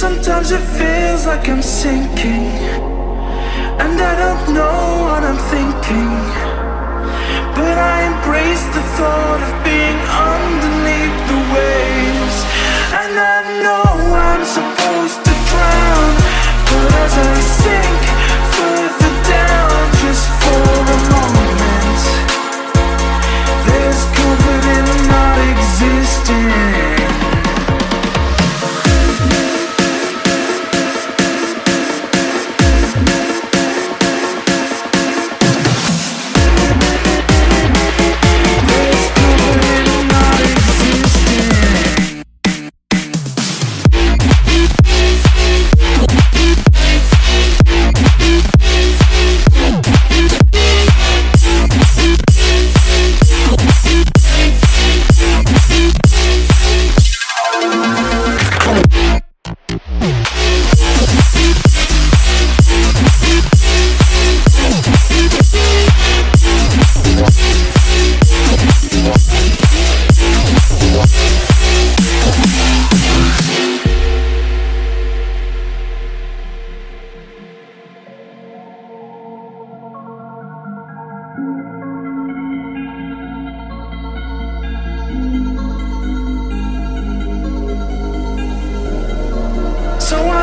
Sometimes it feels like I'm sinking, and I don't know what I'm thinking. But I embrace the thought of being underneath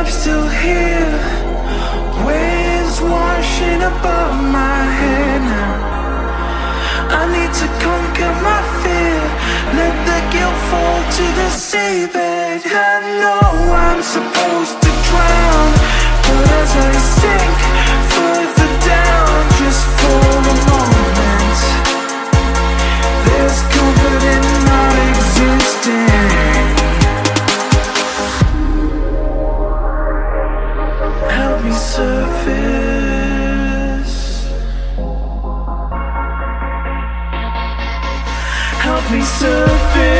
I'm still here, waves washing above my head now. I need to conquer my fear, let the guilt fall to the seabed. I know I'm supposed to drown, but as I sink me surface.